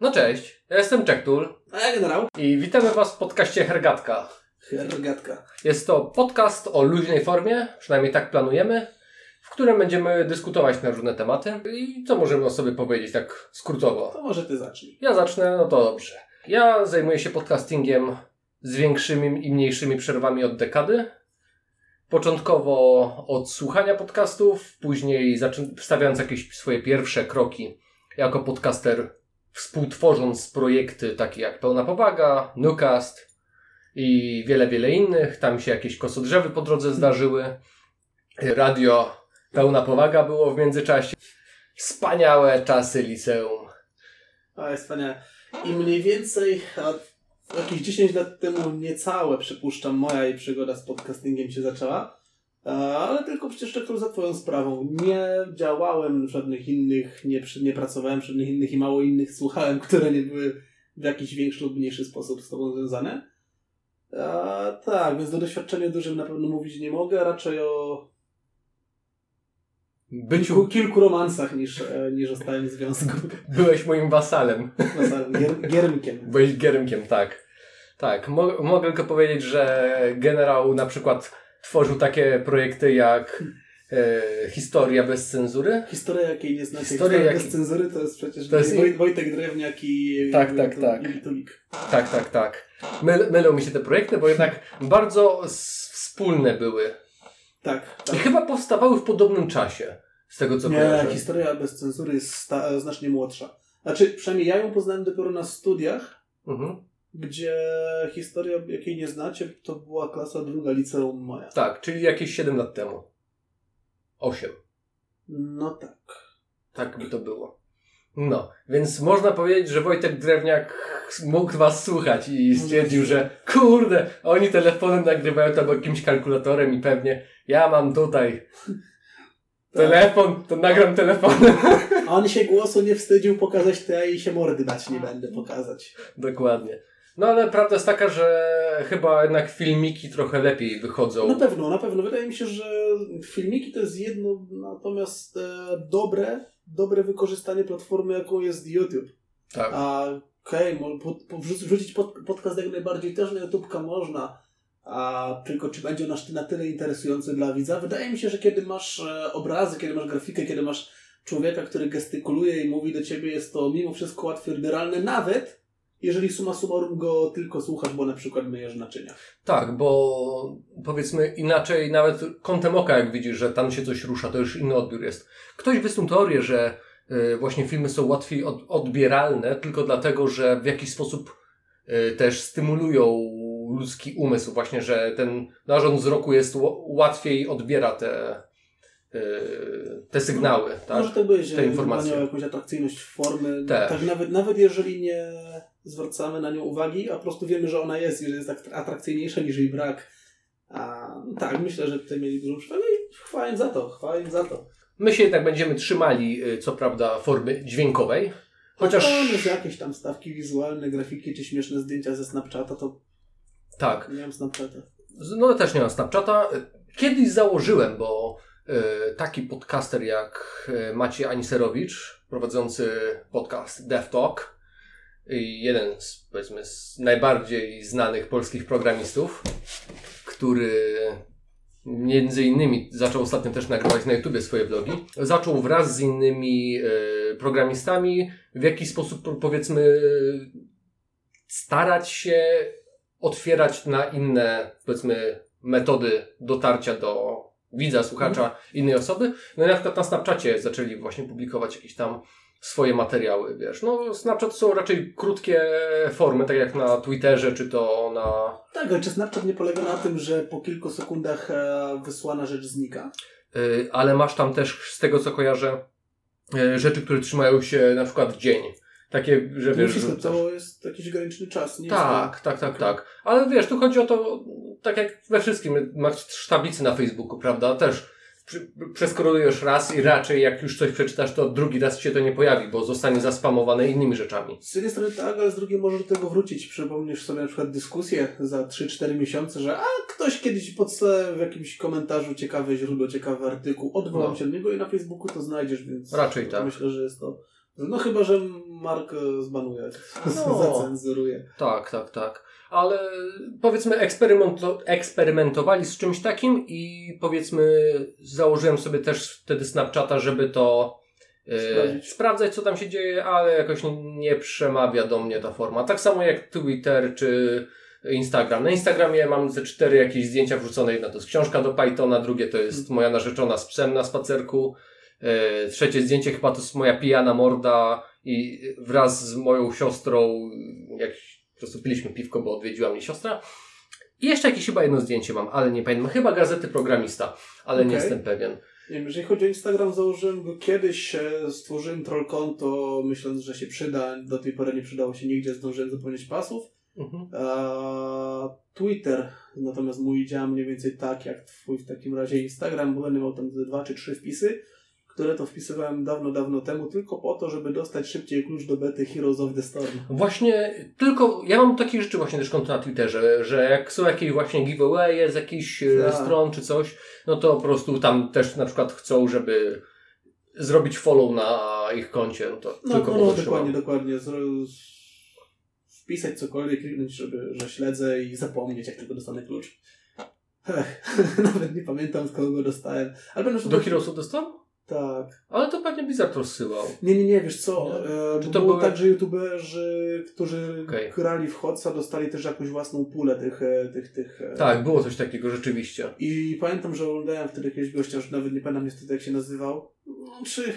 No cześć, ja jestem Czektul A ja generał? i witamy Was w podcaście Hergatka. Hergatka. Jest to podcast o luźnej formie, przynajmniej tak planujemy, w którym będziemy dyskutować na różne tematy i co możemy o sobie powiedzieć tak skrótowo. To może ty zacznij. Ja zacznę, no to dobrze. Ja zajmuję się podcastingiem z większymi i mniejszymi przerwami od dekady. Początkowo od słuchania podcastów, później wstawiając jakieś swoje pierwsze kroki jako podcaster, współtworząc projekty takie jak Pełna Powaga, Newcast i wiele, wiele innych. Tam się jakieś kosodrzewy po drodze zdarzyły. Radio Pełna Powaga było w międzyczasie. Wspaniałe czasy liceum. A jest wspaniale. I mniej więcej jakieś 10 lat temu niecałe, przypuszczam, moja jej przygoda z podcastingiem się zaczęła. Ale tylko przecież tylko za twoją sprawą. Nie działałem w żadnych innych, nie, nie pracowałem w żadnych innych i mało innych słuchałem, które nie były w jakiś większy lub mniejszy sposób z tobą związane. A, tak, więc do doświadczenia dużym na pewno mówić nie mogę, raczej o Byciu kilku, kilku romansach niż, e, niż o stałym związku. Byłeś moim wasalem. Wasalem, gier, giermkiem. Byłeś giermkiem, tak. Tak, mo- mogę tylko powiedzieć, że generał na przykład tworzył takie projekty jak e, Historia bez cenzury. Historia, jakiej nie znacie. Historia, Historia bez cenzury to jest przecież To jest- Woj- Wojtek Drewniak i Tak, i- tak, i- tak. i. Tak, tak, tak. Myl- mylą mi się te projekty, bo jednak bardzo wspólne były. Tak, I tak. chyba powstawały w podobnym czasie, z tego co Nie, kojarzę. historia bez cenzury jest znacznie młodsza. Znaczy, przynajmniej ja ją poznałem dopiero na studiach, Mhm. Gdzie historia, jakiej nie znacie, to była klasa druga liceum moja. Tak, czyli jakieś 7 lat temu. 8. No tak. Tak by to było. No, więc można powiedzieć, że Wojtek Drewniak mógł was słuchać i stwierdził, że kurde, oni telefonem nagrywają tam jakimś kalkulatorem i pewnie ja mam tutaj telefon, to nagram telefonem. A on się głosu nie wstydził pokazać te, a i się mordy dać nie będę pokazać. Dokładnie. No ale prawda jest taka, że chyba jednak filmiki trochę lepiej wychodzą. Na pewno, na pewno. Wydaje mi się, że filmiki to jest jedno, natomiast e, dobre, dobre wykorzystanie platformy, jaką jest YouTube. Tak. A okej, okay, pod, pod, wrzucić pod, podcast jak najbardziej też na YouTubka można, a tylko czy będzie on na tyle interesujący dla widza? Wydaje mi się, że kiedy masz e, obrazy, kiedy masz grafikę, kiedy masz człowieka, który gestykuluje i mówi do ciebie, jest to mimo wszystko łatwiej odbieralne, nawet jeżeli suma summarum go tylko słuchasz, bo na przykład myjesz naczynia. Tak, bo powiedzmy inaczej, nawet kątem oka, jak widzisz, że tam się coś rusza, to już inny odbiór jest. Ktoś wysnuł teorię, że y, właśnie filmy są łatwiej od, odbieralne, tylko dlatego, że w jakiś sposób y, też stymulują ludzki umysł, właśnie, że ten narząd wzroku jest łatwiej odbiera te, y, te sygnały. Tak? Może tak być, te informacje. jakąś atrakcyjność formy. Tak, nawet, nawet jeżeli nie zwracamy na nią uwagi, a po prostu wiemy, że ona jest i że jest atrak- atrakcyjniejsza niż jej brak. A, no tak, myślę, że tutaj mieli dużą przewagę i chwała im za to, chwała im za to. My się jednak będziemy trzymali, y, co prawda, formy dźwiękowej, chociaż Chociaż jakieś tam stawki wizualne, grafiki czy śmieszne zdjęcia ze Snapchata, to tak, nie mam Snapchata. No też nie mam Snapchata. Kiedyś założyłem, bo y, taki podcaster jak y, Maciej Aniserowicz, prowadzący podcast Dev Talk, jeden z, powiedzmy, z najbardziej znanych polskich programistów, który między innymi zaczął ostatnio też nagrywać na YouTubie swoje vlogi, zaczął wraz z innymi y, programistami w jakiś sposób, powiedzmy, starać się otwierać na inne, powiedzmy, metody dotarcia do widza, słuchacza innej osoby. No i na przykład na Snapchacie zaczęli właśnie publikować jakieś tam swoje materiały, wiesz. No, Snapchat są raczej krótkie formy, tak jak na Twitterze, czy to na... Tak, ale czy Snapchat nie polega na tym, że po kilku sekundach e, wysłana rzecz znika? Y, ale masz tam też, z tego co kojarzę, y, rzeczy, które trzymają się na przykład dzień. Takie, że To wiesz... wszystko, to jest jakiś graniczny czas, nie jest Tak, tak, tak, tak. Ale wiesz, tu chodzi o to, tak jak we wszystkim, masz tablicy na Facebooku, prawda? Też przeskrolujesz raz i raczej jak już coś przeczytasz, to drugi raz ci się to nie pojawi, bo zostanie zaspamowane innymi rzeczami. Z jednej strony tak, ale z drugiej możesz do tego wrócić. Przypomnisz sobie na przykład dyskusję za 3-4 miesiące, że a ktoś kiedyś podstawia w jakimś komentarzu ciekawe źródło, ciekawy artykuł, odwołam No. się do niego i na Facebooku to znajdziesz, więc Raczej tak. myślę, że jest to No chyba, że Mark e, zbanuje, No. zacenzuruje. Tak, tak, tak. Ale powiedzmy eksperymento- eksperymentowali z czymś takim i powiedzmy założyłem sobie też wtedy Snapchata, żeby to Sprawdzić. sprawdzać co tam się dzieje, ale jakoś nie, przemawia do mnie ta forma. Tak samo jak Twitter czy Instagram. Na Instagramie mam ze cztery jakieś zdjęcia wrzucone. Jedno to jest książka do Pythona, drugie to jest moja narzeczona z psem na spacerku. E, trzecie zdjęcie chyba to jest moja pijana morda i wraz z moją siostrą, jak po prostu piliśmy piwko, bo odwiedziła mnie siostra. I jeszcze jakieś chyba jedno zdjęcie mam, ale nie pamiętam. Chyba gazety programista, ale nie Okej. jestem pewien. Nie wiem, jeżeli chodzi o Instagram, założyłem go kiedyś, e, stworzyłem troll konto, myśląc, że się przyda. Do tej pory nie przydało się nigdzie, zdążyłem zapomnieć pasów. Mhm. A Twitter, natomiast mój działa mniej więcej tak jak twój w takim razie Instagram, bo będę miał tam dwa czy trzy wpisy, które to wpisywałem dawno, dawno temu, tylko po to, żeby dostać szybciej klucz do bety Heroes of the Storm. Właśnie, tylko ja mam takie rzeczy właśnie też konto na Twitterze, że jak są jakieś właśnie giveawaye z jakichś e, Tak. stron czy coś, no to po prostu tam też na przykład chcą, żeby zrobić follow na ich koncie, no to No, tylko no, no dokładnie, dokładnie. Zro- Wpisać cokolwiek, kliknąć, żeby, że śledzę i zapomnieć, jak tylko dostanę klucz. Nawet nie pamiętam, z kogo go dostałem. Ale będę Do Heroes of the Storm? Tak. Ale to pewnie Blizzard rozsyłał. Nie, nie, nie, wiesz co, Nie? e, Czy to było były- tak, że youtuberzy, którzy Okej. grali w Hotsa, dostali też jakąś własną pulę tych, e, tych, tych e, Tak, było coś takiego rzeczywiście. I pamiętam, że oglądałem wtedy jakiegoś gościa, już nawet nie pamiętam niestety jak się nazywał. No, Czy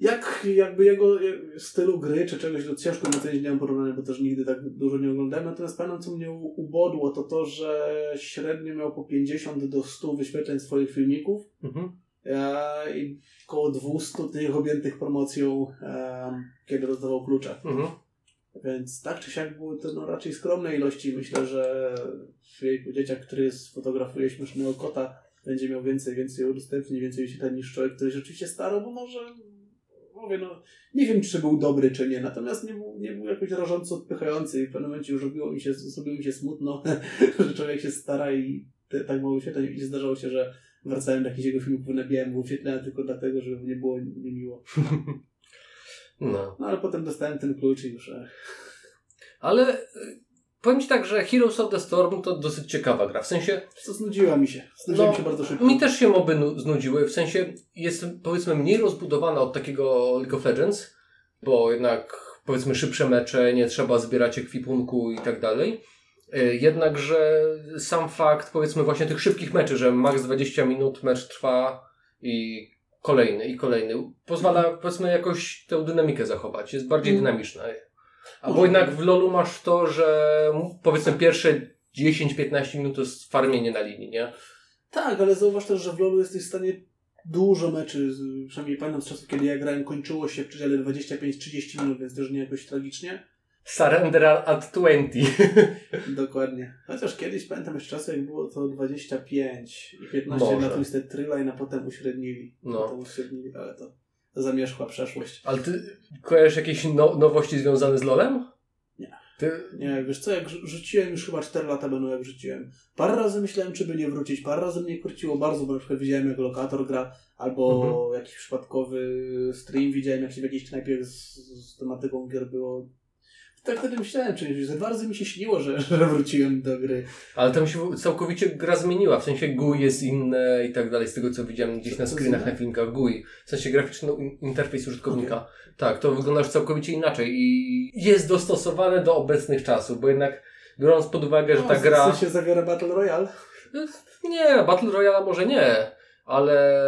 jak jakby jego e, stylu gry, czy czegoś, to ciężko mi ocenić, nie mam porównania, bo też nigdy tak dużo nie oglądałem. Natomiast pamiętam, co mnie ubodło, to to, że średnio miał po 50 do 100 wyświetleń swoich filmików Mhm. e, i około 200 tych objętych promocją, e, kiedy rozdawał klucze. Mhm. Więc tak czy siak były to no, raczej skromne ilości. Myślę, że jejku, dzieciak, który sfotografuje śmiesznego kota, będzie miał więcej, więcej udostępnień, więcej wyświetleń niż człowiek, który rzeczywiście starał, bo może, mówię, no, nie wiem, czy był dobry, czy nie, natomiast nie był, nie był jakoś rażąco odpychający i w pewnym momencie już robiło mi się, zrobiło mi się smutno, że człowiek się stara i te, tak mało wyświetleń i zdarzało się, że wracałem do jakichś jego filmów, nabiałem mu wyświetlenia tylko dlatego, żeby nie było niemiło. No. No ale potem dostałem ten klucz i już... E, Ale y, powiem Ci tak, że Heroes of the Storm to dosyć ciekawa gra. W sensie co znudziła mi się. Znudziła No, mi się bardzo szybko. Mi też się moby nu- znudziły, w sensie jest powiedzmy mniej rozbudowana od takiego League of Legends, bo jednak powiedzmy szybsze mecze, nie trzeba zbierać ekwipunku i tak dalej. Y, Jednakże sam fakt powiedzmy właśnie tych szybkich meczy, że max 20 minut mecz trwa i kolejny i kolejny, pozwala powiedzmy jakoś tę dynamikę zachować, jest bardziej Mm. dynamiczna. A bo jednak w LoLu masz to, że powiedzmy pierwsze 10-15 minut to jest farmienie na linii, nie? Tak, ale zauważ też, że w LoLu jesteś w stanie dużo meczy, przynajmniej pamiętam z czasów, kiedy ja grałem, kończyło się w przedziale 25-30 minut, więc też nie jakoś tragicznie. Surrender at 20. Dokładnie. Chociaż kiedyś pamiętam jeszcze czasy, jak było to 25 i 15 Może. na Twisted Thrilla, a potem uśrednili. No. Potem uśrednili, ale to zamierzchła przeszłość. Ale ty kojarzysz jakieś no, nowości związane z LoLem? Nie. Ty... Nie, wiesz co, jak rzu- rzuciłem już chyba 4 lata będą jak rzuciłem. Parę razy myślałem, czy by nie wrócić, parę razy mnie kurciło bardzo, bo na przykład widziałem jak lokator gra, albo Mhm. jakiś przypadkowy stream widziałem, jak się w jakiejś knajpie z, z tematyką gier było. Tak wtedy myślałem czymś, że dwa razy mi się śniło, że, że wróciłem do gry. Ale tam się całkowicie gra zmieniła, w sensie GUI jest inne i tak dalej, z tego co widziałem gdzieś na screenach, na filmikach GUI. W sensie graficzny in- interfejs użytkownika. Tak, to wygląda już całkowicie inaczej i jest dostosowane do obecnych czasów, bo jednak biorąc pod uwagę, że No, ta w gra... sensie zawiera Battle Royale. Nie, Battle Royale może nie, ale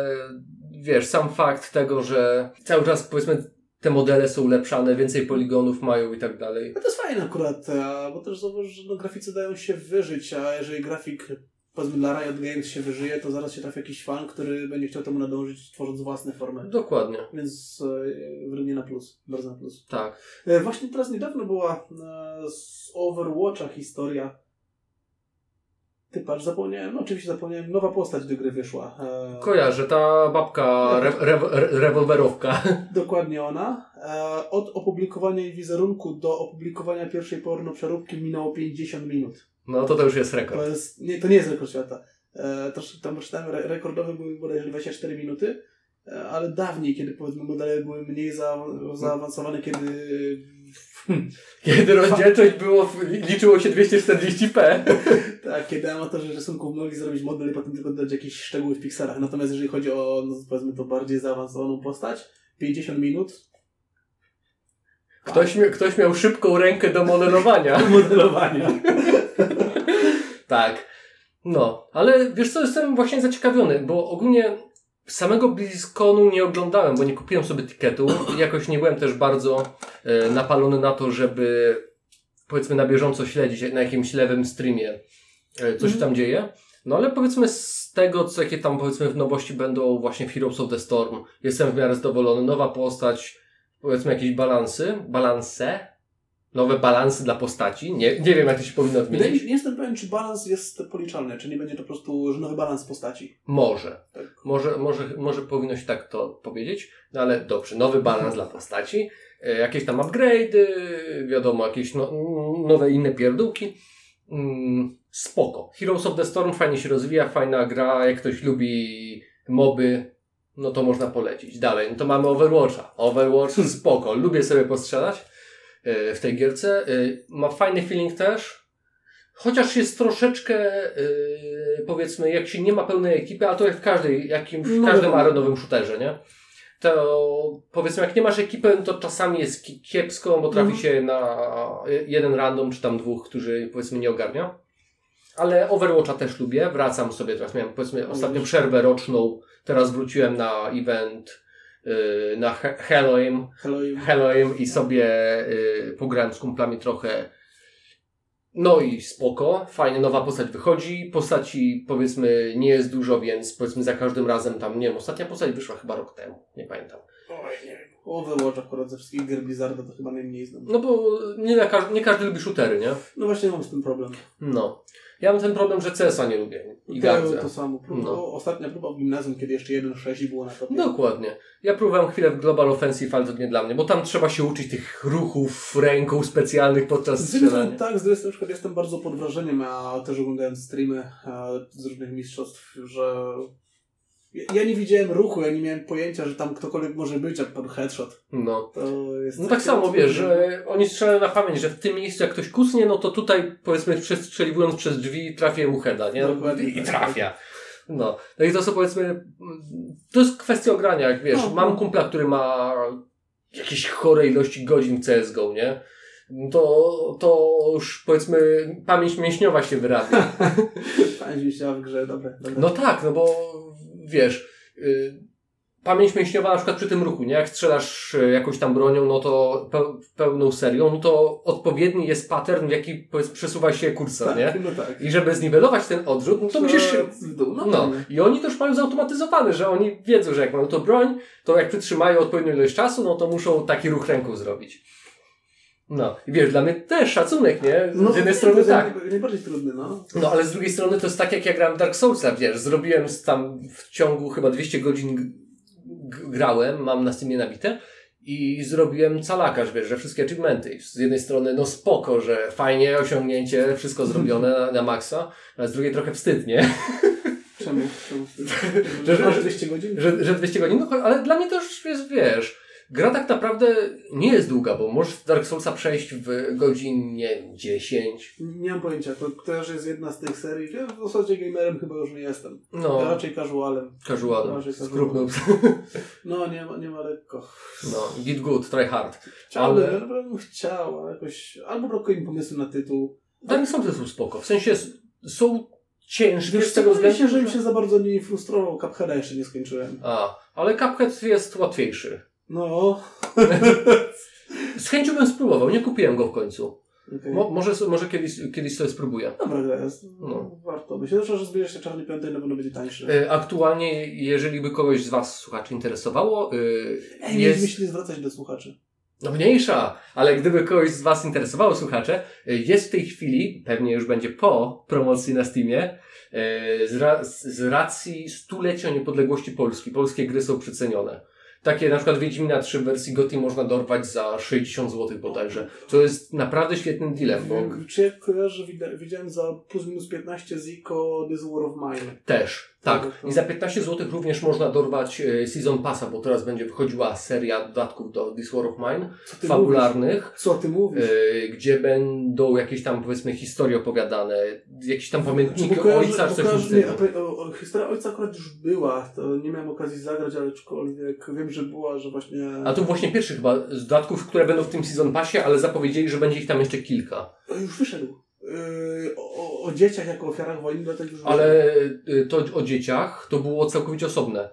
wiesz, sam fakt tego, że cały czas powiedzmy te modele są ulepszane, więcej poligonów mają i tak dalej. No to jest fajne akurat, a, bo też zauważ, że no, graficy dają się wyżyć, a jeżeli grafik powiedzmy dla Riot Games się wyżyje, to zaraz się trafi jakiś fan, który będzie chciał temu nadążyć, tworząc własne formy. Dokładnie, Więc e, według mnie na plus, bardzo na plus. tak. E, właśnie teraz niedawno była e, z Overwatcha historia. Ty patrz, zapomniałem, no oczywiście zapomniałem, nowa postać do gry wyszła. E, Kojarzę, ta babka, re, re, re, rewolwerowka. Dokładnie ona. E, od opublikowania jej wizerunku do opublikowania pierwszej porno przeróbki minęło 50 minut. No to to już jest To, rekord. jest, nie, to nie jest rekord świata. E, to, tam przeczytałem, re, rekordowy były bodajże 24 minuty. e, ale dawniej, kiedy powiedzmy modele były mniej za, zaawansowane, kiedy Kiedy rozdzielczość było, liczyło się 240p. tak, kiedy amatorzy rysunków mogli zrobić model i potem tylko dodać jakieś szczegóły w pikselach. Natomiast jeżeli chodzi o, no, powiedzmy to bardziej zaawansowaną postać, 50 minut Ktoś, mia- ktoś miał szybką rękę do modelowania. modelowania. Tak. No, ale wiesz co, jestem właśnie zaciekawiony, bo ogólnie samego BlizzConu nie oglądałem, bo nie kupiłem sobie tiketu jakoś nie byłem też bardzo e, napalony na to, żeby powiedzmy na bieżąco śledzić na jakimś lewym streamie e, co się tam dzieje. No ale powiedzmy z tego, co jakie tam powiedzmy w nowości będą właśnie w Heroes of the Storm, jestem w miarę zadowolony. Nowa postać, powiedzmy jakieś balansy, balanse, nowe balansy dla postaci. Nie, nie wiem jak to się powinno Wydaje mi odmienić. się, nie jestem pewien, czy balans jest policzalny, czy nie będzie to po prostu nowy balans postaci. Może. Tak. Może, może, może powinno się tak to powiedzieć, no ale dobrze, nowy balans dla postaci, e, jakieś tam upgrade'y, wiadomo, jakieś no, nowe inne pierdółki. Mm, spoko. Heroes of the Storm fajnie się rozwija, fajna gra, jak ktoś lubi moby, no to można polecić. Dalej, no to mamy Overwatcha. Overwatch spoko, lubię sobie postrzelać w tej gierce. E, Ma fajny feeling też, Chociaż jest troszeczkę, yy, powiedzmy, jak się nie ma pełnej ekipy, a to jak w każdej, jakim, w No każdym arenowym shooterze, nie? To powiedzmy, jak nie masz ekipy, to czasami jest ki- kiepsko, bo trafi Mhm. się na jeden random, czy tam dwóch, którzy powiedzmy nie ogarnia. Ale Overwatcha też lubię, wracam sobie teraz, miałem powiedzmy ostatnio przerwę roczną, teraz wróciłem na event na He- Helloween, Hello i Helloween i sobie y, pograłem z kumplami trochę. No i spoko, fajnie, nowa postać wychodzi. Postaci powiedzmy nie jest dużo, więc powiedzmy za każdym razem tam, nie wiem, ostatnia postać wyszła chyba rok temu, nie pamiętam. Oj, nie wiem. Overwatch akurat ze wszystkich gier Blizzarda to chyba najmniej znam. No bo nie, na każ- nie każdy lubi shootery, nie? No właśnie mam z tym problem. No. Ja mam ten problem, że CS-a nie lubię i gardzę. to samo. Próba, No. Ostatnia próba w gimnazjum, kiedy jeszcze 1.6 było na topie. Dokładnie. Ja próbowałem chwilę w Global Offensive, ale to nie dla mnie, bo tam trzeba się uczyć tych ruchów ręką specjalnych podczas strzelania. tak, z drugiej strony na przykład jestem bardzo pod wrażeniem, a też oglądając streamy a, z różnych mistrzostw, że ja, nie widziałem ruchu, ja nie miałem pojęcia, że tam ktokolwiek może być, jak padł headshot. No. To jest No tak samo, wiesz, że oni strzelają na pamięć, że w tym miejscu jak ktoś kusnie, no to tutaj powiedzmy przestrzeliwując przez drzwi trafię mu heada, nie? Dokładnie I, tak. trafia. No. no i to są powiedzmy, to jest kwestia ogrania, jak wiesz, No, mam no. kumpla, który ma jakieś chore ilości godzin w CSGO, nie? To, to już powiedzmy pamięć mięśniowa się wyrabia. Fajnie mi się w grze, dobre, dobre. No tak, no bo wiesz, y, pamięć mięśniowa na przykład przy tym ruchu, nie? Jak strzelasz y, jakąś tam bronią, no to pe- pełną serią, no to odpowiedni jest pattern, w jaki przesuwa się kursor, tak, nie? no tak. I żeby zniwelować ten odrzut, no to musisz... no, No, pewnie. i oni już mają zautomatyzowane, że oni wiedzą, że jak mają to broń, to jak przytrzymają odpowiednią ilość czasu, no to muszą taki ruch ręką zrobić. No, i wiesz, dla mnie też szacunek, nie? Z No, jednej to strony jest tak. naj- Najbardziej trudny, no. No, ale z drugiej strony to jest tak, jak ja grałem Dark Soulsa, wiesz, zrobiłem tam w ciągu chyba 200 godzin grałem, mam na Steamie nabite i zrobiłem calakarz, wiesz, że wszystkie achievementy. Z jednej strony, no spoko, że fajnie, osiągnięcie, wszystko zrobione na, na maksa, ale z drugiej trochę wstyd, nie? Czemu? Czemu? Że- Że masz 200 godzin? Że, że 200 godzin, no, ale dla mnie to już jest, wiesz, gra tak naprawdę nie jest długa, bo możesz Dark Soulsa przejść w godzinie 10. Nie mam pojęcia, to też jest jedna z tych serii. Ja w zasadzie gamerem chyba już nie jestem. Ja No, raczej casualem. casualem, raczej casualem. No nie ma, nie ma lekko. No, git good, try hard. Chciałbym, Ale- bym chciał, ale jakoś... Albo brakuje mi pomysłu na tytuł. Dark Soulsy są spoko. W sensie są ciężkie Wiesz, z tego względu, że mi się za bardzo nie frustrował. Cupheada jeszcze nie skończyłem. A, ale Cuphead jest łatwiejszy. No. Z chęcią bym spróbował, nie kupiłem go w końcu. Okay. Mo, może, może kiedyś, kiedyś sobie spróbuję. Dobra gra jest. No. Warto. Myślę, że zbierzesz się Czarny Piątek, na pewno będzie tańszy. E, Aktualnie, jeżeli by kogoś z Was słuchaczy interesowało, e, Ej, nie jest... myśli zwracać do słuchaczy. No mniejsza, ale gdyby kogoś z Was interesowało, słuchacze, y, jest w tej chwili, pewnie już będzie po promocji na Steamie, z, ra z racji stulecia niepodległości Polski. Polskie gry są przecenione. Takie na przykład Wiedźmina 3 w wersji GOTY można dorwać za 60 zł bodajże. To jest naprawdę świetnym dealem, bo Czy jak kojarzę, widziałem za plus minus 15 Ziko This War of Mine. też. Tak. To- to- I za 15 zł również można dorwać e, Season Passa, bo teraz będzie wychodziła seria dodatków do This War of Mine, Co fabularnych. mówisz? Co ty mówisz? e, gdzie będą jakieś tam powiedzmy historie opowiadane, jakieś tam pamiętniki bo kojarzę- ojca, czy coś kojarzę- nie, o, o, Historia ojca akurat już była, to nie miałem okazji zagrać, ale aczkolwiek wiem, że była, że właśnie... A to właśnie pierwszy chyba z dodatków, które będą w tym Season Passie, ale zapowiedzieli, że będzie ich tam jeszcze kilka. Już wyszedł. Yy, o, o- dzieciach jako ofiarach wojny, dlatego już Ale y, to o dzieciach to było całkowicie osobne.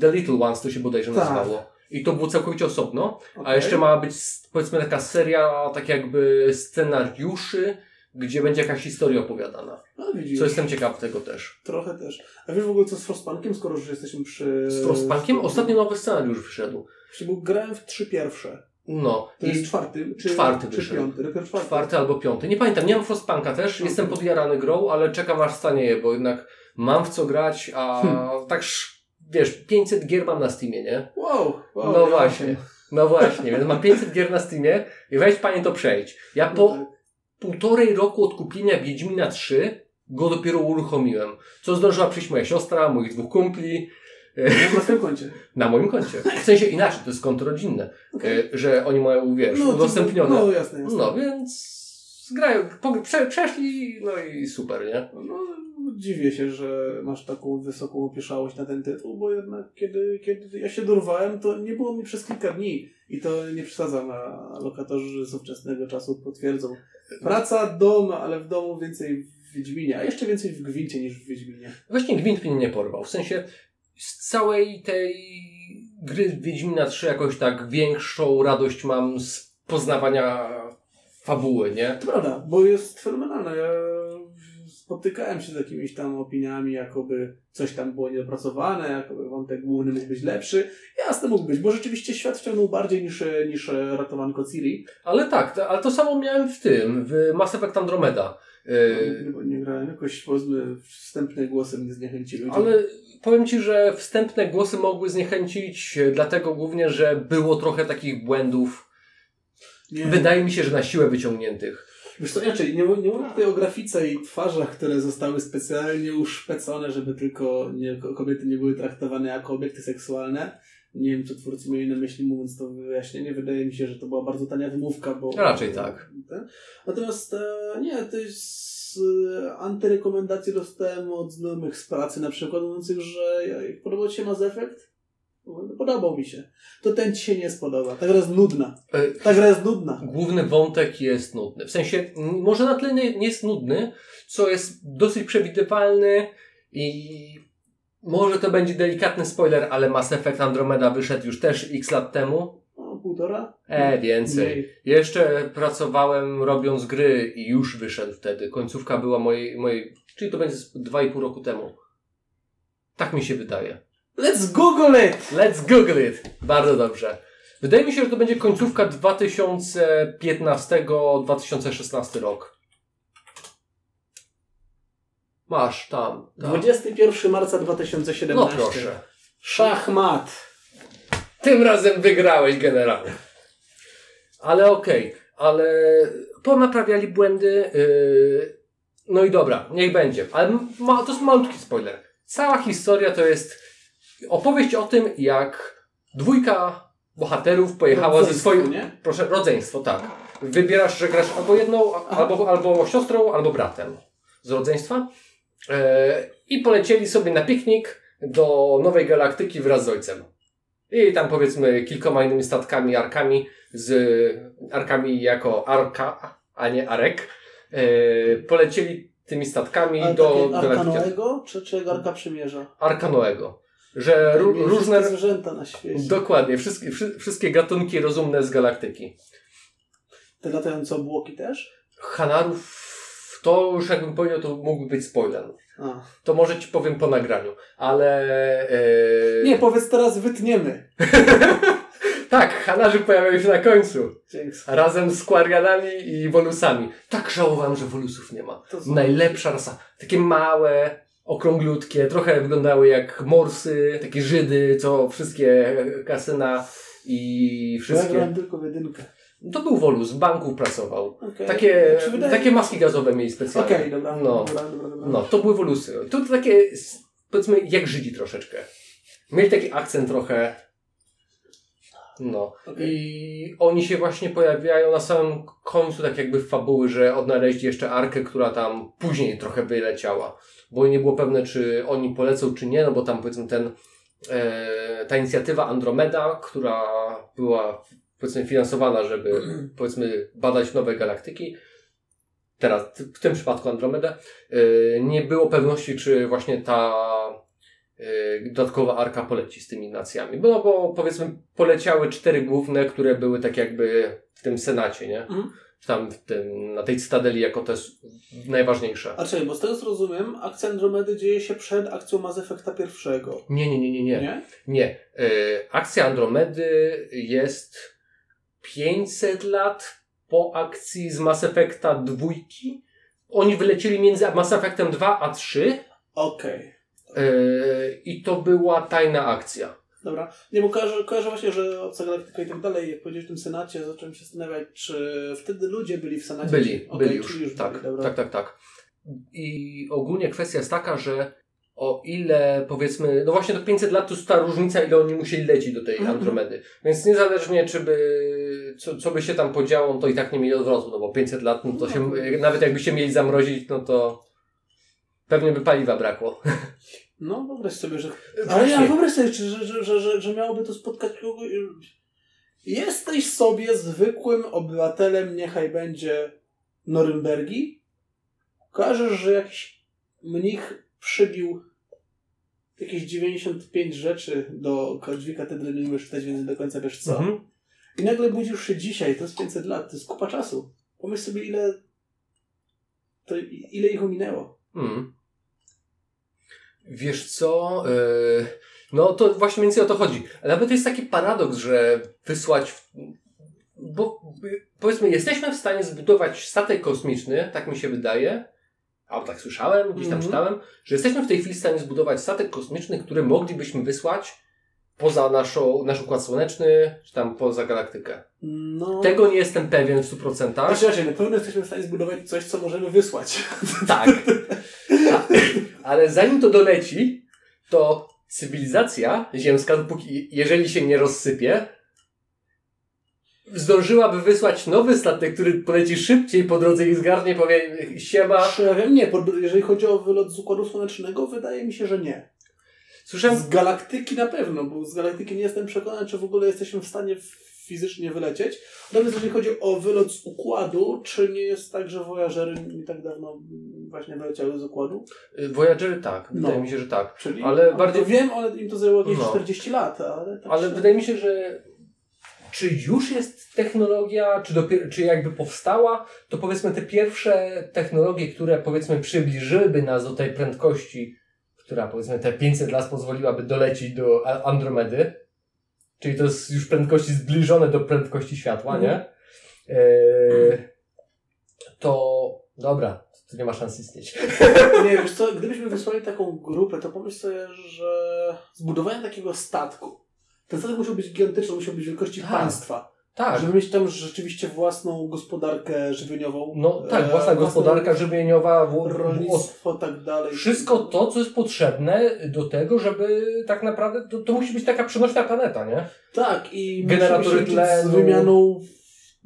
The Little Ones to się bodajże Tak. nazywało. I to było całkowicie osobno. A Okej. jeszcze ma być powiedzmy taka seria tak jakby scenariuszy, gdzie będzie jakaś historia opowiadana. No widzisz, Co jestem ciekaw tego też. trochę też. A wiesz w ogóle co z Frostpunkiem, skoro już jesteśmy przy... Z Frostpunkiem ostatnio nowy scenariusz wyszedł. Właśnie, bo grałem w trzy pierwsze. No. To I jest czwarty, czy, czwarty czy wyszedł. piąty? Dopiero czwarty. czwarty albo piąty. Nie pamiętam, nie mam Frostpunka też. Mhm. Jestem podjarany grą, ale czekam aż stanieje, bo jednak mam w co grać, a Hmm. tak sz- wiesz, 500 gier mam na Steamie, nie? Wow, wow. No właśnie. No właśnie, więc mam 500 gier na Steamie i weź panie to przejść. Ja No po tak. Półtorej roku od kupienia Wiedźmina 3 go dopiero uruchomiłem. Co zdążyła przyjść moja siostra, moich dwóch kumpli na swoim koncie. na moim koncie. W sensie inaczej, to jest konto rodzinne, Okej. e, że oni mają, wiesz, No, udostępnione. No jasne, jasne. No więc grają, przeszli, no i super, nie? No, dziwię się, że masz taką wysoką opieszałość na ten tytuł, bo jednak kiedy, kiedy ja się dorwałem, to nie było mi przez kilka dni. I to nie przesadzam, a lokatorzy z ówczesnego czasu potwierdzą. Praca, dom, ale w domu więcej w Wiedźminie, a jeszcze więcej w Gwincie niż w Wiedźminie. Właśnie Gwint mnie nie porwał. W sensie z całej tej gry Wiedźmina 3 jakoś tak większą radość mam z poznawania fabuły, nie? To prawda, bo jest fenomenalne. Ja spotykałem się z jakimiś tam opiniami, jakoby coś tam było niedopracowane, jakoby wątek główny mógł być lepszy. Jasne mógł być, bo rzeczywiście świat wciągnął bardziej niż, niż ratowanko Ciri. Ale tak, ale to samo miałem w tym, w Mass Effect Andromeda. Yy, Nie, nie grałem, jakoś powiedzmy wstępne głosy mnie zniechęciły. ale powiem Ci, że wstępne głosy mogły zniechęcić, dlatego głównie, że było trochę takich błędów, nie, wydaje mi się, że na siłę wyciągniętych. Wiesz co, inaczej, nie, nie mówię tutaj o grafice i twarzach, które zostały specjalnie uszpecone, żeby tylko nie, kobiety nie były traktowane jako obiekty seksualne. Nie wiem, co twórcy mieli na myśli, mówiąc to wyjaśnienie. Wydaje mi się, że to była bardzo tania wymówka, bo... Raczej tak. Ten. Natomiast e, nie, to jest e, antyrekomendacje dostałem od znajomych z pracy na przykład, mówiących, że jak podobał Ci się Mass Effect? Podobał mi się. To ten Ci się nie spodoba. Ta gra jest nudna. E, Ta gra jest nudna. główny wątek jest nudny. W sensie, może na tyle nie, nie jest nudny, co jest dosyć przewidywalny i może to będzie delikatny spoiler, ale Mass Effect Andromeda wyszedł już też x lat temu. No, półtora? E, więcej. Mniej. Jeszcze pracowałem robiąc gry i już wyszedł wtedy. Końcówka była mojej, mojej czyli to będzie z 2,5 roku temu. Tak mi się wydaje. Let's Google it! Let's Google it. Bardzo dobrze. Wydaje mi się, że to będzie końcówka 2015-2016 rok. Masz tam. tam. 21 marca 2017. No proszę. Szachmat. Tym razem wygrałeś generalnie. Ale okej, ale ponaprawiali błędy. Yy, no i dobra, niech będzie. Ale ma, to jest malutki spoiler. Cała historia to jest opowieść o tym, jak dwójka bohaterów pojechała ze Rodzeństwo, swoim. nie? Proszę, rodzeństwo, tak. Wybierasz, że grasz albo jedną, albo, albo siostrą, albo bratem z rodzeństwa. E, I polecieli sobie na piknik do Nowej Galaktyki wraz z ojcem. I tam powiedzmy kilkoma innymi statkami, arkami, z arkami jako arka, a nie arek. E, polecieli tymi statkami Ale do takie Arka. Noego, czy, czy Arka Przymierza? Arka Noego. Że ró- Mieli różne. zwierzęta na świecie. Dokładnie, wszystkie, wszy- wszystkie gatunki rozumne z galaktyki. Te latające obłoki też? Hanarów, to już jakbym powiedział, to mógłby być spoiler. A. To może ci powiem po nagraniu, ale. E... Nie, powiedz teraz wytniemy. Tak, Hanarzy pojawiają się na końcu. Dzięki. Razem z Quarianami i Wolusami. Tak żałowałem, że Wolusów nie ma. Najlepsza rasa. Takie małe, okrąglutkie, trochę wyglądały jak morsy, takie Żydy, co wszystkie kasyna i Ja wszystkie... grałem tylko w jedynkę. To był Wolus, w banku pracował. Okay. Takie, wydaje- takie maski gazowe mieli specjalne. Okej, dobra, No. dobra, dobra, dobra. No, to były Wolusy. To takie, powiedzmy, jak Żydzi troszeczkę. Mieli taki akcent trochę. No. Okej. I oni się właśnie pojawiają na samym końcu, tak jakby w fabuły, że odnaleźli jeszcze arkę, która tam później trochę wyleciała. Bo nie było pewne, czy oni polecą, czy nie, no bo tam powiedzmy ten, e, ta inicjatywa Andromeda, która była powiedzmy finansowana, żeby powiedzmy badać nowe galaktyki, teraz w tym przypadku Andromeda, e, nie było pewności, czy właśnie ta dodatkowa arka poleci z tymi nacjami. Bo, no, bo powiedzmy poleciały cztery główne, które były tak jakby w tym Senacie, nie? Mhm. Tam w tym, na tej cytadeli jako też najważniejsze. A czekaj, bo z tego co rozumiem, akcja Andromedy dzieje się przed akcją Mass Effecta pierwszego. Nie, nie, nie, nie, nie. Nie? Nie. E, akcja Andromedy jest 500 lat po akcji z Mass Effecta dwójki. Oni wylecieli między Mass Effectem 2 a 3 Okej. E, i to była tajna akcja. Dobra. Nie, bo kojarzę, kojarzę właśnie, że Obca Galaktyka i tak dalej, jak powiedziałeś o tym Senacie, zacząłem się zastanawiać, czy wtedy ludzie byli w Senacie? Byli. Okej, byli już. czyli tak, byli, dobra. tak, tak, tak. I ogólnie kwestia jest taka, że o ile powiedzmy, no właśnie to 500 lat to jest ta różnica, ile oni musieli lecieć do tej Mhm. Andromedy. Więc niezależnie, czy by, co, co by się tam podziało, to i tak nie mieli odwrotu, no bo 500 lat, no to No się, nawet jakbyście mieli zamrozić, no to pewnie by paliwa brakło. No, wyobraź sobie, że... Ale ja wyobraź sobie, że, że, że, że, że, że miałoby to spotkać kogoś... Jesteś sobie zwykłym obywatelem, niechaj będzie Norymbergi. Kojarzysz, że jakiś mnich przybił jakieś 95 rzeczy do drzwi katedry, nie umiesz czytać, więc do końca wiesz co. Mhm. I nagle budzisz się dzisiaj, to jest 500 lat, to jest kupa czasu. Pomyśl sobie, ile, to, ile ich ominęło. Mm. Wiesz co? Yy, no to właśnie więcej o to chodzi. Ale nawet jest taki paradoks, że wysłać. w- Bo powiedzmy, jesteśmy w stanie zbudować statek kosmiczny, tak mi się wydaje, albo tak słyszałem, gdzieś tam Mhm. czytałem, że jesteśmy w tej chwili w stanie zbudować statek kosmiczny, który moglibyśmy wysłać poza naszą, nasz układ słoneczny, czy tam poza galaktykę. No. Tego nie jestem pewien w 100%. Znaczy, raczej, na pewno jesteśmy w stanie zbudować coś, co możemy wysłać. Tak. Ale zanim to doleci, to cywilizacja ziemska, dopóki, jeżeli się nie rozsypie, zdążyłaby wysłać nowy statek, który poleci szybciej po drodze i zgarnie, powie siema. Ja wiem, nie, jeżeli chodzi o wylot z Układu Słonecznego, wydaje mi się, że nie. Słyszałem, Z galaktyki na pewno, bo z galaktyki nie jestem przekonany, czy w ogóle jesteśmy w stanie fizycznie wylecieć. Natomiast jeżeli chodzi o wylot z Układu, czy nie jest tak, że Voyagery nie tak dawno właśnie wyleciały z Układu? Voyagery tak, No. wydaje mi się, że tak. Czyli, Ale no, bardziej- wiem, one, im to zajęło jakieś No. 40 lat, ale tak Ale się- wydaje mi się, że czy już jest technologia, czy, dopiero, czy jakby powstała, to powiedzmy te pierwsze technologie, które powiedzmy przybliżyłyby nas do tej prędkości, która powiedzmy te 500 lat pozwoliłaby dolecieć do Andromedy, czyli to jest już prędkości zbliżone do prędkości światła, Mhm. nie? Eee, to dobra, to nie ma szans istnieć. Nie, wiesz co, gdybyśmy wysłali taką grupę, to pomyśl sobie, że zbudowanie takiego statku, ten statek musiał być gigantyczny, musiał być wielkości Tak. państwa. Tak, Żeby mieć tam rzeczywiście własną gospodarkę żywieniową. no tak, e, własna gospodarka własne żywieniowa, w, w, Rolnictwo, tak dalej. Wszystko to, co jest potrzebne do tego, żeby tak naprawdę, to, to musi być taka przenośna planeta, nie? Tak, i Generatory liczyć z tlenu. wymianą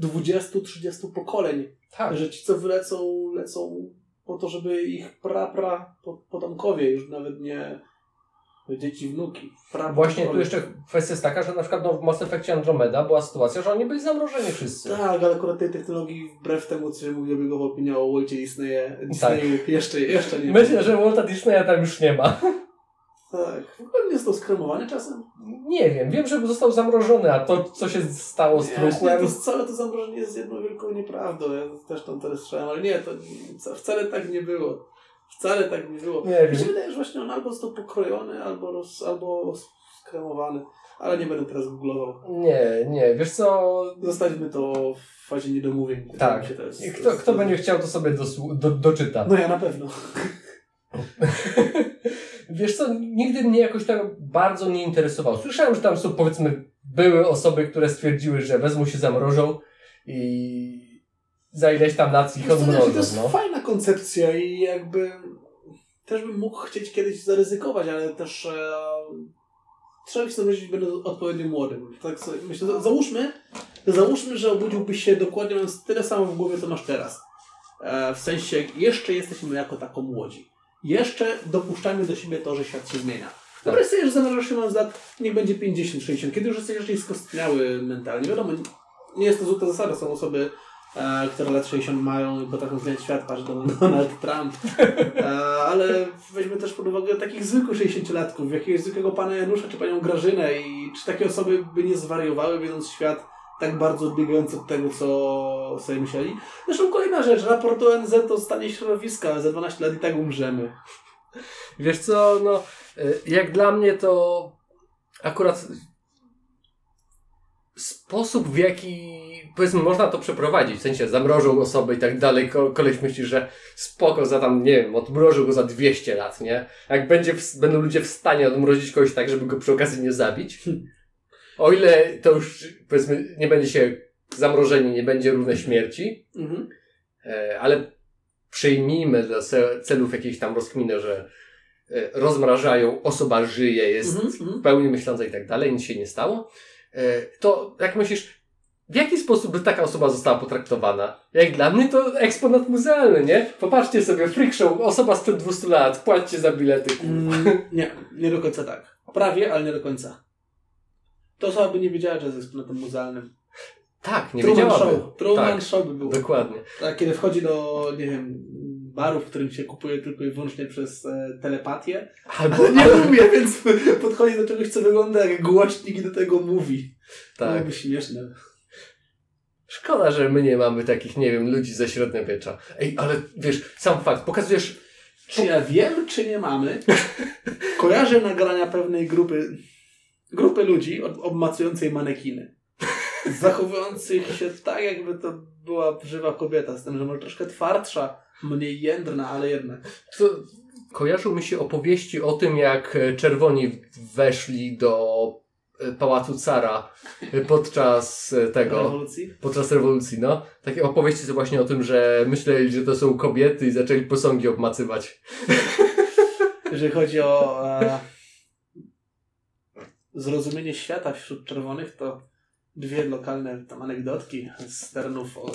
20-30 pokoleń. Tak. Że ci, co wylecą, lecą po to, żeby ich pra, pra po- potomkowie, już nawet nie dzieci, wnuki. Pra, Właśnie tu jeszcze kwestia jest taka, że na przykład no, w Mass Effectie Andromeda była sytuacja, że oni byli zamrożeni wszyscy. Tak, ale akurat tej technologii, wbrew temu, co się mówi jego opinia o Walcie Disneye, Tak. Disneyu, jeszcze, jeszcze nie Myślę, że Walta Disneya tam już nie ma. Tak. W ogóle nie został skremowany czasem? Nie wiem, wiem, że został zamrożony, a to, co się stało z Nie, trupem... to całe to zamrożenie jest jedną wielką nieprawdą. Ja też tam teraz słyszałem, ale nie, to wcale tak nie było. Wcale tak nie było. Nie Mi się wydaje, że właśnie on albo został pokrojony, albo, roz, albo skremowany. Ale nie będę teraz googlował. Nie, nie, wiesz co... Zostawmy to w fazie niedomówień. Tak. Się jest, Kto, kto będzie chciał, to sobie dosłu- do, doczyta. No ja na pewno. Wiesz co, nigdy mnie jakoś tak bardzo nie interesowało. Słyszałem, że tam są powiedzmy były osoby, które stwierdziły, że wezmą się zamrożą i za ileś tam lat ich odmrożą. To jest No. fajna koncepcja i jakby też bym mógł chcieć kiedyś zaryzykować, ale też e, trzeba się zamrozić będąc odpowiednio młodym. Tak sobie myślę, za- załóżmy, załóżmy, że obudziłbyś się dokładnie mając tyle samo w głowie, co masz teraz. E, w sensie jeszcze jesteśmy jako tako młodzi. Jeszcze dopuszczamy do siebie to, że świat się zmienia. Wyobraź sobie, że zamrażasz się mając lat, niech będzie 50-60, kiedy już jesteś raczej skostniały mentalnie. Wiadomo, nie jest to złota zasada, są osoby, e, które lat 60 mają i potrafią zmieniać świat, patrz do Donald Trump. E, ale weźmy też pod uwagę takich zwykłych 60-latków, jakiegoś zwykłego pana Janusza czy panią Grażynę i czy takie osoby by nie zwariowały, widząc świat tak bardzo odbiegający od tego, co sobie myśleli. Zresztą kolejna rzecz, raport ONZ o stanie środowiska, za 12 lat i tak umrzemy. Wiesz co, no, y, jak dla mnie to akurat sposób w jaki, powiedzmy, można to przeprowadzić, w sensie zamrożą osobę i tak dalej, ko- koleś myśli, że spoko, za tam, nie wiem, odmrożył go za 200 lat, nie? Jak będzie, w, będą ludzie w stanie odmrozić kogoś tak, żeby go przy okazji nie zabić, o ile to już, powiedzmy, nie będzie się, zamrożenie nie będzie równe śmierci, Mhm. E, ale przyjmijmy dla ce- celów jakiejś tam rozkminy, że e, rozmrażają, osoba żyje, jest Mhm, mhm. w pełni myśląca i tak dalej, nic się nie stało, to jak myślisz, w jaki sposób by taka osoba została potraktowana? Jak dla mnie to eksponat muzealny, nie? Popatrzcie sobie, freak show, osoba sprzed 200 lat, płaćcie za bilety. Mm, nie, nie do końca tak. Prawie, ale nie do końca. To osoba by nie wiedziała, że jest eksponatem muzealnym. Tak, nie Truman wiedziałaby. Show. Truman Tak, Show by było. dokładnie. Tak, kiedy wchodzi do, nie wiem, baru, w którym się kupuje tylko i wyłącznie przez e, telepatię. Albo, Nie umie, więc podchodzi do czegoś, co wygląda jak głośnik i do tego mówi. Tak. byłoby śmieszne. Szkoda, że my nie mamy takich, nie wiem, ludzi ze średniowiecza. Ej, ale wiesz, sam fakt, pokazujesz Czy ja wiem, czy nie mamy? Kojarzę nagrania pewnej grupy, grupy ludzi ob- obmacującej manekiny. Zachowujących się tak, jakby to była żywa kobieta, z tym, że może troszkę twardsza, mniej jędrna, ale jednak. To kojarzą mi się opowieści o tym, jak e, czerwoni weszli do e, pałacu cara e, podczas tego, Rewolucji. podczas rewolucji, no. Takie opowieści są właśnie o tym, że myśleli, że to są kobiety i zaczęli posągi obmacywać. Jeżeli chodzi o e, zrozumienie świata wśród czerwonych, to dwie lokalne tam anegdotki z terenów o,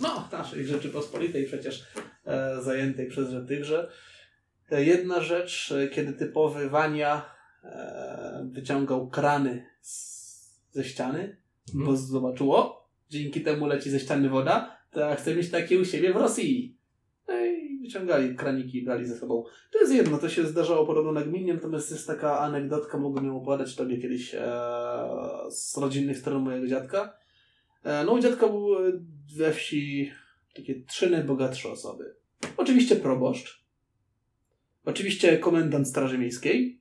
no, naszej Rzeczypospolitej przecież zajętej przez Żetywrze. E, Jedna rzecz, e, kiedy typowy Wania e, wyciągał krany ze ściany, Mhm. bo zobaczył, o, dzięki temu leci ze ściany woda, to ja chcę mieć takie u siebie w Rosji. No i wyciągali kraniki i brali ze sobą. To jest jedno, to się zdarzało podobno na gminie, natomiast jest taka anegdotka, mogłem ją opowiadać Tobie kiedyś e, z rodzinnych stron mojego dziadka. E, no u dziadka były we wsi takie trzy najbogatsze osoby. Oczywiście proboszcz, oczywiście komendant Straży Miejskiej,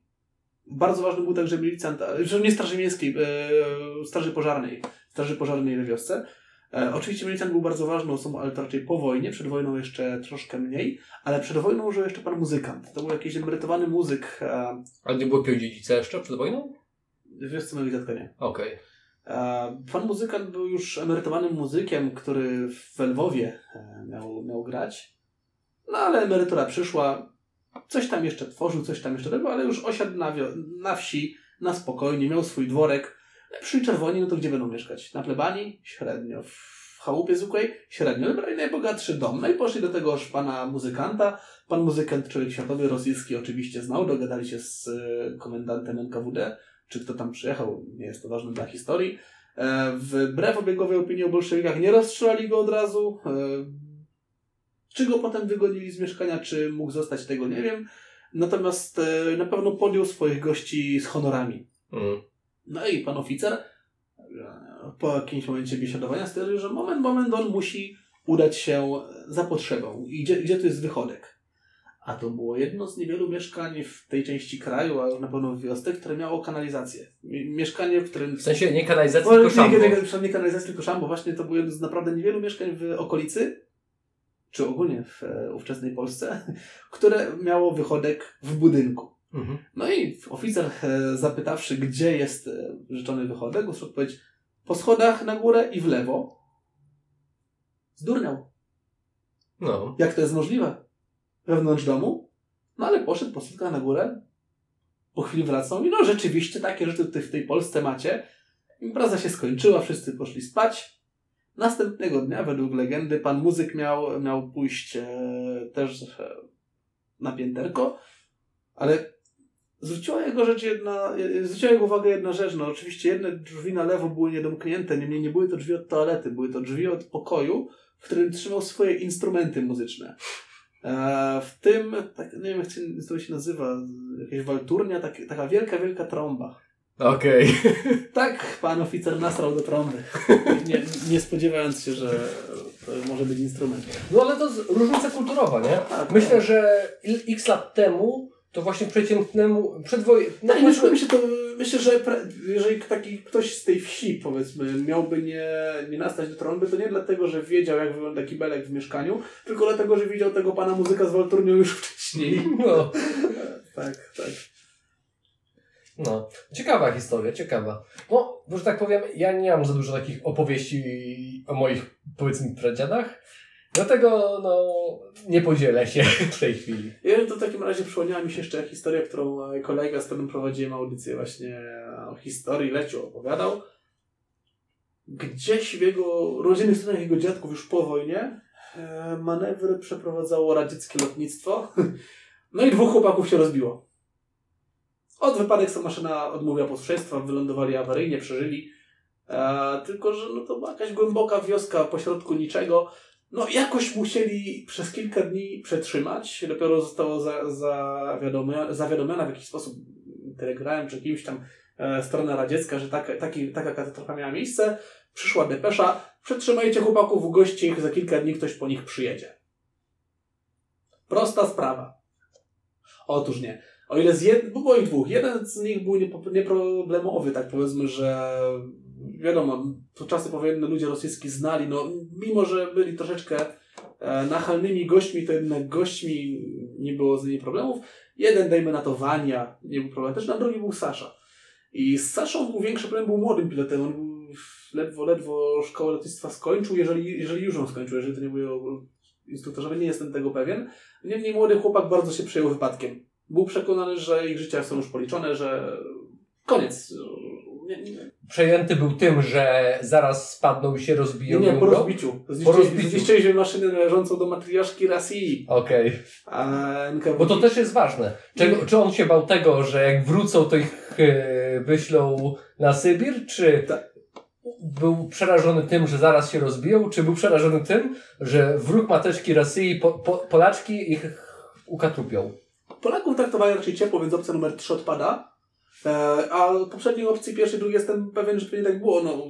bardzo ważny był także milicjant, e, nie Straży Miejskiej, e, Straży Pożarnej, Straży Pożarnej w wiosce. E, oczywiście milicjant był bardzo ważną osobą, ale to raczej po wojnie, przed wojną jeszcze troszkę mniej, ale przed wojną żył jeszcze pan muzykant. To był jakiś emerytowany muzyk, Ale nie było jakiegoś dziedzica jeszcze przed wojną? w wiosce mojego dziadka nie. Okej. E, Pan muzykant był już emerytowanym muzykiem, który w Lwowie e, miał, miał grać. No ale emerytura przyszła, coś tam jeszcze tworzył, coś tam jeszcze robił, ale już osiadł na, na wsi, na spokojnie, miał swój dworek. Przy Czerwoni, no to gdzie będą mieszkać? Na plebanii? Średnio. W chałupie zwykłej? Średnio. Wybrali najbogatszy dom. No i poszli do tegoż pana muzykanta. Pan muzykant, człowiek światowy, rosyjski oczywiście znał, dogadali się z e, komendantem NKWD czy kto tam przyjechał, nie jest to ważne dla historii. E, Wbrew obiegowej opinii o bolszewikach nie rozstrzelali go od razu. E, Czy go potem wygonili z mieszkania, czy mógł zostać, tego nie wiem. Natomiast e, na pewno podjął swoich gości z honorami. Mm. No i pan oficer po jakimś momencie biesiadowania stwierdził, że moment, moment, on musi udać się za potrzebą. I gdzie, gdzie tu jest wychodek? A to było jedno z niewielu mieszkań w tej części kraju, a na pewno w wiosce, które miało kanalizację. Mi- Mieszkanie, w którym... W sensie nie kanalizacji, No, tylko nie, szambo. nie, nie, przynajmniej kanalizację, tylko szambo. Właśnie to było jedno z naprawdę niewielu mieszkań w okolicy, czy ogólnie w e, ówczesnej Polsce, które miało wychodek w budynku. Mhm. No i oficer e, zapytawszy, gdzie jest e, życzony wychodek, usłyszał odpowiedź po schodach na górę i w lewo. Zdurniał. No. Jak to jest możliwe? Wewnątrz domu? No ale poszedł po na górę. Po chwili wracał i no rzeczywiście takie rzeczy tutaj w tej Polsce macie. Impreza się skończyła, wszyscy poszli spać. Następnego dnia, według legendy, pan muzyk miał, miał pójść e, też e, na pięterko, ale zwróciła jego rzecz jedna, e, zwróciła jego uwagę jedna rzecz. No oczywiście jedne drzwi na lewo były niedomknięte, niemniej nie były to drzwi od toalety, były to drzwi od pokoju, w którym trzymał swoje instrumenty muzyczne. E, w tym, tak, nie wiem jak się, to się nazywa, jakaś walturnia, tak, taka wielka, wielka trąba. Okej. Tak, pan oficer nasrał do trąby. Nie, nie spodziewając się, że to może być instrument. No ale to jest różnica kulturowa, nie? Tak, Myślę, że il- x lat temu to właśnie przeciętnemu, przedwoje... No, Tak, myślę, myślę, to, myślę, że pre, jeżeli taki ktoś z tej wsi, powiedzmy, miałby nie, nie nastać do trąby, to nie dlatego, że wiedział, jak wygląda kibelek w mieszkaniu, tylko dlatego, że widział tego pana muzyka z walturnią już wcześniej. no. tak, tak. No, ciekawa historia, ciekawa. No, bo że tak powiem, ja nie mam za dużo takich opowieści o moich, powiedzmy, pradziadach. Dlatego, no, nie podzielę się w tej chwili. Ja to w takim razie przypomniała mi się jeszcze historia, którą e, kolega, z którym prowadziłem audycję właśnie o historii Leciu opowiadał. Gdzieś w jego rodzinnych stronach jego dziadków już po wojnie e, manewry przeprowadzało radzieckie lotnictwo. No i dwóch chłopaków się rozbiło. Od wypadek sama maszyna odmówiła posłuszeństwa, wylądowali awaryjnie, przeżyli. E, tylko, że no to była jakaś głęboka wioska pośrodku niczego. No jakoś musieli przez kilka dni przetrzymać. Dopiero zostało za, zawiadomione, zawiadomiona w jakiś sposób telegramem czy kimś tam e, strona radziecka, że taka, taki, taka katastrofa miała miejsce. Przyszła depesza. Przetrzymajcie chłopaków, ugoście ich, za kilka dni ktoś po nich przyjedzie. Prosta sprawa. Otóż nie. O ile z jed... było ich dwóch. Jeden z nich był nieproblemowy, tak powiedzmy, że wiadomo, to czasy powojenne ludzie rosyjscy znali, no mimo, że byli troszeczkę e, nachalnymi gośćmi, to jednak gośćmi nie było z nimi problemów. Jeden, dajmy na to, Wania, nie był problem też, a drugi był Sasza. I z Saszą był większy problem, był młodym pilotem, on był ledwo, ledwo szkołę lotnictwa skończył, jeżeli, jeżeli już ją skończył, jeżeli to nie było instruktorzowie, nie jestem tego pewien. Niemniej młody chłopak bardzo się przejął wypadkiem. Był przekonany, że ich życia są już policzone, że koniec. Nie, nie, Przejęty był tym, że zaraz spadną i się nie, rozbiją. nie i po rozbiciu. Zniszczyli, rozbiciu. zniszczyliśmy maszynę należącą do matriarszki Rosji. Okej. NKWD... Bo to też jest ważne. Czego, czy on się bał tego, że jak wrócą, to ich e, wyślą na Sybir, czy Tak. był przerażony tym, że zaraz się rozbiją, czy był przerażony tym, że wróg mateczki Rosji, po, po, Polaczki ich ukatrupią? Polaków traktowali raczej ciepło, więc opcja numer 3 odpada. E, a poprzedniej opcji pierwszej, drugiej jestem pewien, że to nie tak było. No,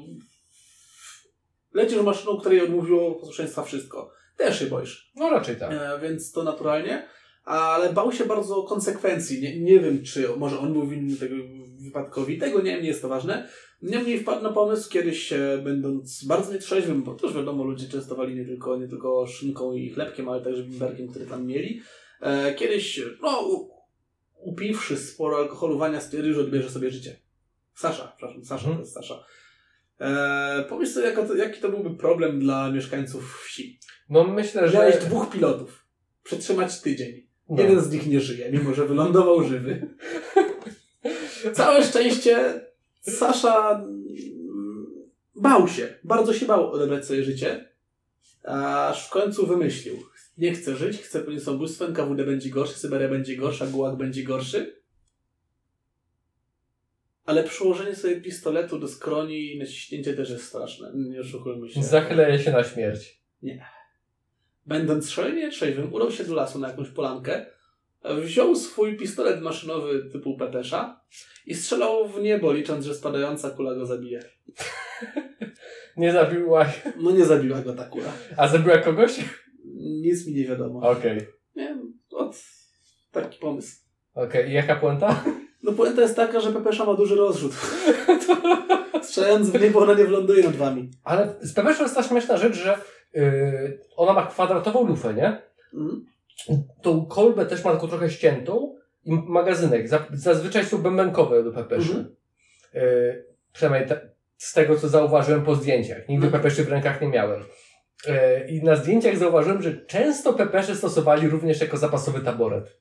lecisz maszyną, której odmówiło posłuszeństwa wszystko. Też się boisz. No raczej tak. E, więc to naturalnie. Ale bał się bardzo konsekwencji. Nie, nie wiem, czy może on był winny tego wypadkowi. Tego nie wiem, nie jest to ważne. Niemniej wpadł na pomysł kiedyś, e, będąc bardzo nietrzeźwym, bo też wiadomo, ludzie częstowali nie tylko, nie tylko szynką i chlebkiem, ale także bimberkiem, który tam mieli. E, kiedyś, no, upiwszy sporo alkoholu, Wania że odbierze sobie życie. Sasza, przepraszam, Sasza, Mhm. to jest Sasza. E, pomyśl sobie, jaka to, jaki to byłby problem dla mieszkańców wsi. No myślę, że... Miałeś dwóch pilotów. Przetrzymać tydzień. No. Jeden z nich nie żyje, mimo że wylądował żywy. Całe szczęście Sasza mm, bał się, bardzo się bał odebrać sobie życie, aż w końcu wymyślił. Nie chce żyć, chce ponieść samobójstwo, NKWD będzie gorszy, Syberia będzie gorsza, Gułag będzie gorszy. Ale przyłożenie sobie pistoletu do skroni i naciśnięcie też jest straszne. Nie oszukujmy się. Zachyleje się na śmierć. Będąc szalenie trzeźwym, udał się do lasu na jakąś polankę, wziął swój pistolet maszynowy typu Petesza i strzelał w niebo, licząc, że spadająca kula go zabije. Nie zabiła... No nie zabiła go ta kula. A zabiła kogoś? Nic mi nie wiadomo. Okej. Nie wiem, od... taki pomysł. Okej, i jaka puenta? No puenta jest taka, że Pepesza ma duży rozrzut. Strzelając w niebo, ona nie wyląduje nad wami. Ale z Pepeszą jest ta śmieszna rzecz, że yy, ona ma kwadratową lufę, nie? Mhm. Tą kolbę też ma taką trochę ściętą i magazynek. Za- Zazwyczaj są bębenkowe do pepeszy. Mhm. E, przynajmniej te, z tego, co zauważyłem po zdjęciach. Nigdy Mhm. pepeszy w rękach nie miałem. E, I na zdjęciach zauważyłem, że często pepesze stosowali również jako zapasowy taboret.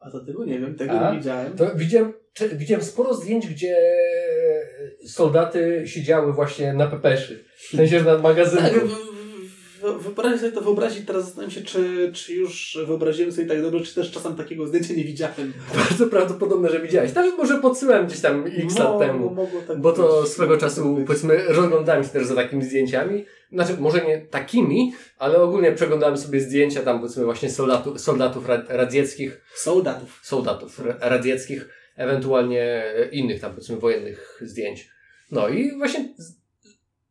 A to tego nie wiem, tego A? nie widziałem. To widziałem, czy, widziałem sporo zdjęć, gdzie soldaty siedziały właśnie na pepeszy. W sensie, że nad Tak, magazynkiem. w- w- wyobraź sobie to wyobrazić, teraz zastanawiam się, czy, czy już wyobraziłem sobie tak dobrze, czy też czasem takiego zdjęcia nie widziałem. Bardzo prawdopodobne, że widziałeś. Nawet może podsyłem gdzieś tam x lat temu. tak Bo to być. swego czasu, tak być. powiedzmy, rozglądałem się też za takimi zdjęciami. Znaczy, może nie takimi, ale ogólnie przeglądałem sobie zdjęcia tam, powiedzmy, właśnie soldatów, soldatów ra- radzieckich, Soldatów. soldatów ra- radzieckich, ewentualnie e, innych tam, powiedzmy, wojennych zdjęć. No i właśnie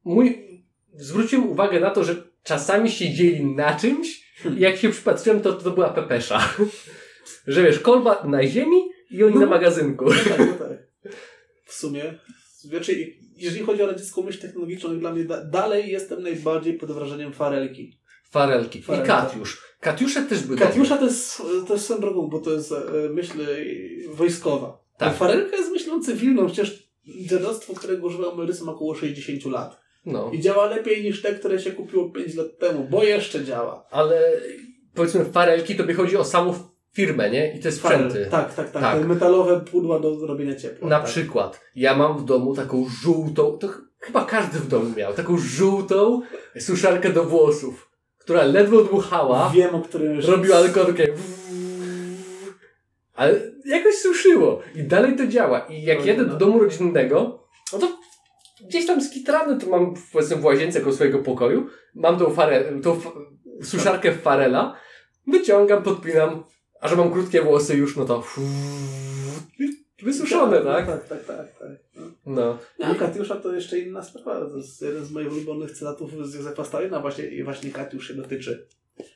mój, zwróciłem uwagę na to, że czasami siedzieli na czymś i jak się przypatrzyłem, to to była pepesza. że wiesz, kolba na ziemi i oni No. na magazynku. No tak, no tak. W sumie. Znaczy, jeżeli chodzi o radziecką myśl technologiczną, dla mnie da dalej jestem najbardziej pod wrażeniem farelki. Farelki. I Farelka. Katiusz. Katiusze też były Katiusza to jest, to jest swoją drogą, bo to jest e, myśl e, wojskowa. Tak. A farelka jest myślą cywilną, przecież dziadostwo, którego emerycy ma około 60 lat. No, I działa lepiej niż te, które się kupiło 5 lat temu, bo jeszcze działa. ale powiedzmy farelki to by chodzi o samą firmę, nie? I te sprzęty. Farel. Tak, tak, tak. Tak. Te metalowe pudła do robienia ciepła. Na tak. przykład, ja mam w domu taką żółtą, to ch- chyba każdy w domu miał, taką żółtą suszarkę do włosów, która ledwo dmuchała, Wiem, o którym już... robiła tylko takie ale jakoś suszyło i dalej to działa. I jak jedę no. do domu rodzinnego, no to gdzieś tam skitrany to mam powiedzmy w łazience koło swojego pokoju, mam tą, fare, tą suszarkę Farela, wyciągam, podpinam, a że mam krótkie włosy już, no to wysuszone, tak? Tak, tak, tak. tak. No. No. No, Katiusza to jeszcze inna sprawa. To jest jeden z moich ulubionych cytatów z Józefa Stalina właśnie, i właśnie Katiusz się dotyczy.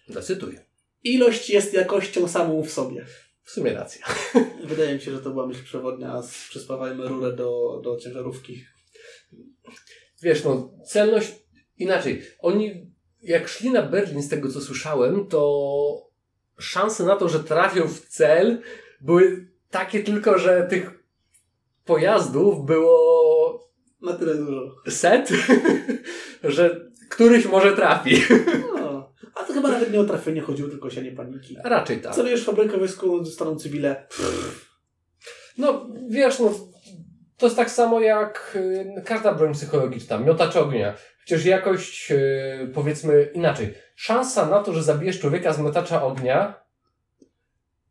Zacytuję. Ilość jest jakością samą w sobie. W sumie racja. Wydaje mi się, że to była myśl przewodnia z przyspawajmy rurę do, do ciężarówki. Wiesz, no, celność inaczej. Oni, jak szli na Berlin, z tego co słyszałem, to szanse na to, że trafią w cel, były takie tylko, że tych pojazdów było Na tyle dużo. set, że któryś może trafi. No. A to chyba nawet nie o trafienie chodziło, tylko o sianie paniki. Raczej tak. Celujesz fabrykę wojskową, zostaną cywile. No, wiesz, no, to jest tak samo jak y, każda broń psychologiczna, miotacz ognia. Przecież jakość, y, powiedzmy inaczej, szansa na to, że zabijesz człowieka z miotacza ognia,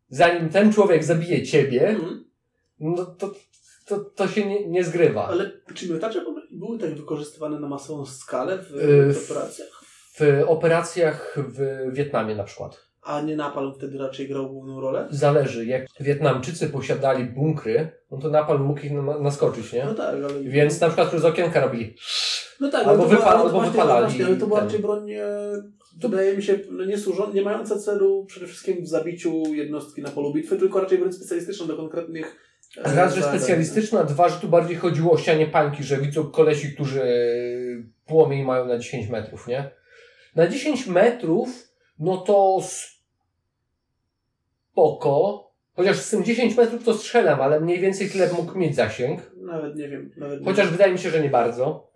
zanim ten człowiek zabije ciebie, Mhm. no to, to, to się nie, nie zgrywa. Ale czy miotacze były tak wykorzystywane na masową skalę w, Yy, w operacjach? W operacjach w Wietnamie na przykład. A nie napalm wtedy raczej grał główną rolę? Zależy, jak Wietnamczycy posiadali bunkry, no to napalm mógł ich na- naskoczyć, nie? No tak, ale... Więc na przykład przez okienka robili. No tak, Albo była- wypa- ale to albo właśnie- wypalali Właśnie, ale to była ten. raczej broń, e, wydaje mi się, no nie służą, nie mająca celu przede wszystkim w zabiciu jednostki na polu bitwy, tylko raczej broń specjalistyczną do konkretnych e, Raz, że zadań. specjalistyczna, dwa, że tu bardziej chodziło o sianie pańki, że widzą kolesi, którzy płomień mają na 10 metrów, nie? Na 10 metrów, no to spoko, chociaż z tym 10 metrów to strzelam, ale mniej więcej tyle mógł mieć zasięg, Nawet nie wiem. Nawet nie chociaż wiem. wydaje mi się, że nie bardzo.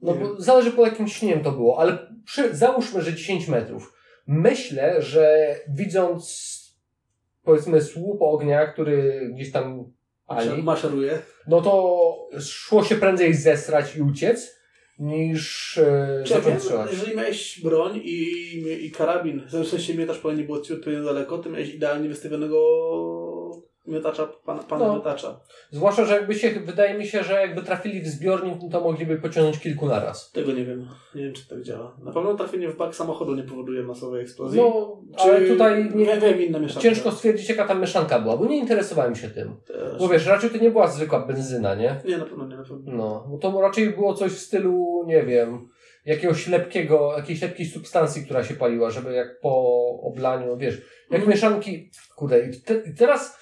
No Nie bo zależy po jakim śniem to było, ale przy, załóżmy, że 10 metrów. Myślę, że widząc powiedzmy słup ognia, który gdzieś tam pali, Maszeruje. no to szło się prędzej zesrać i uciec, niż e, Czy ja wiem, strzelać. jeżeli miałeś broń i, i karabin, w sensie miotacz powinien było ci odpowiednio daleko, to miałeś idealnie wystawionego miotacza, pana, pana No. miotacza. Zwłaszcza, że jakby się, wydaje mi się, że jakby trafili w zbiornik, no to mogliby pociągnąć kilku naraz. Tego nie wiem. Nie wiem, czy tak działa. Na pewno trafienie w bak samochodu nie powoduje masowej eksplozji. No, ale tutaj nie, Nie wiem, inna mieszanka. ciężko stwierdzić, jaka tam mieszanka była, bo nie interesowałem się tym. Też. Bo wiesz, raczej to nie była zwykła benzyna, nie? Nie, na pewno nie, na pewno. No, bo to raczej było coś w stylu, nie wiem, jakiegoś lepkiego, jakiejś lepkiej substancji, która się paliła, żeby jak po oblaniu, wiesz, jak Mhm. mieszanki, kurde, i, te, teraz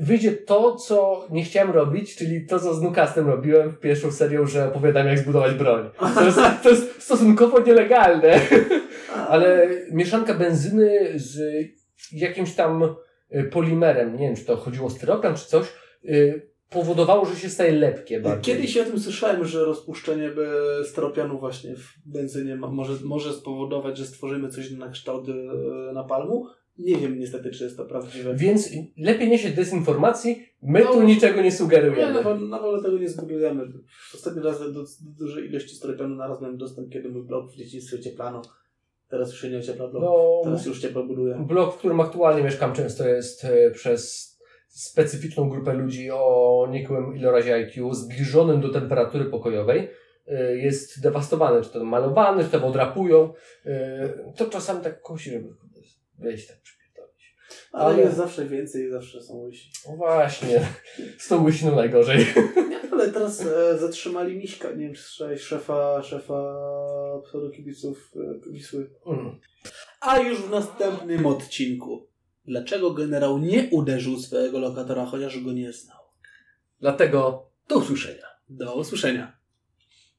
wyjdzie to, co nie chciałem robić, czyli to, co z Nukastem robiłem w pierwszą serią, że opowiadam, jak zbudować broń. To jest, to jest stosunkowo nielegalne, ale mieszanka benzyny z jakimś tam y, polimerem, nie wiem czy to chodziło o styropian czy coś, y, powodowało, że się staje lepkie bardziej. Kiedyś o tym słyszałem, że rozpuszczenie by steropianu właśnie w benzynie może, może spowodować, że stworzymy coś na kształt e, napalmu. Nie wiem niestety, czy jest to prawdziwe. Więc lepiej nie się dezinformacji, my No, tu niczego nie Nie, sugerujemy. na, pewno- na pewno tego nie zbudujemy. Ostatni raz do, do dużej ilości steropianu naraz miałem dostęp, kiedy mój blok w dzieciństwie cieplano. Teraz już się nie ociepla blok. No, Teraz już ciepło buduję. blok, w którym aktualnie mieszkam, często jest e, przez specyficzną grupę ludzi o nikłym ilorazie IQ, zbliżonym do temperatury pokojowej, e, jest dewastowany, czy to malowany, czy to odrapują. E, To czasami tak kosi, żeby wejść tak przypierdolić. Ale, Ale- jest zawsze więcej i zawsze są łysi. No właśnie, z tą łysiną najgorzej. Nie, ale teraz e, zatrzymali Miśka, nie wiem czy słyszałeś, szefa, szefa pseudokibiców e, Wisły. Mm. A już w następnym odcinku. Dlaczego generał nie uderzył swojego lokatora, chociaż go nie znał? Dlatego do usłyszenia. Do usłyszenia.